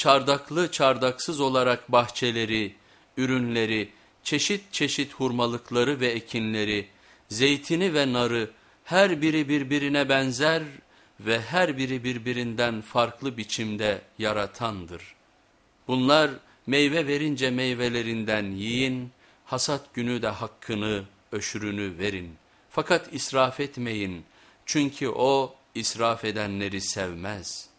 çardaklı çardaksız olarak bahçeleri, ürünleri, çeşit çeşit hurmalıkları ve ekinleri, zeytini ve narı her biri birbirine benzer ve her biri birbirinden farklı biçimde yaratandır. Bunlar meyve verince meyvelerinden yiyin, hasat günü de hakkını, öşürünü verin. Fakat israf etmeyin çünkü o israf edenleri sevmez.''